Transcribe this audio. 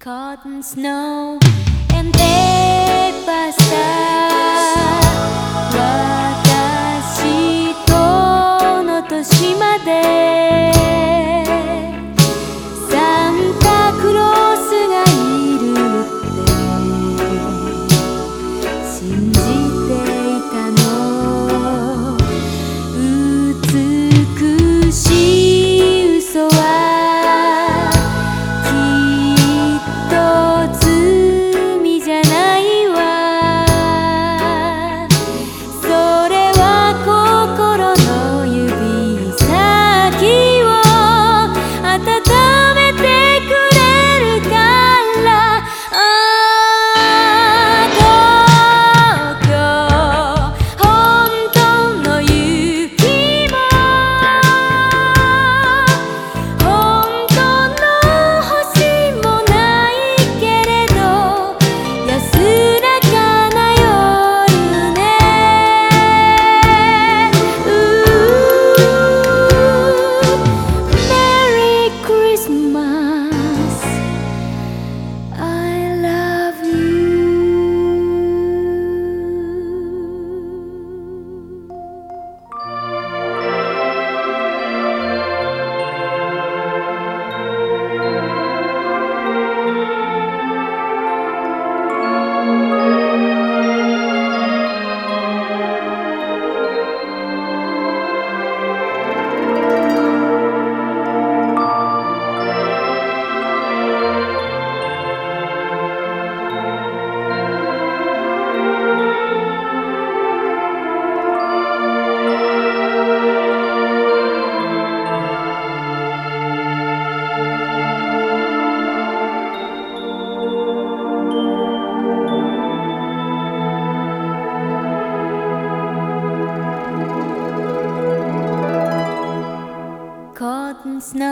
Cotton snow and paper Snow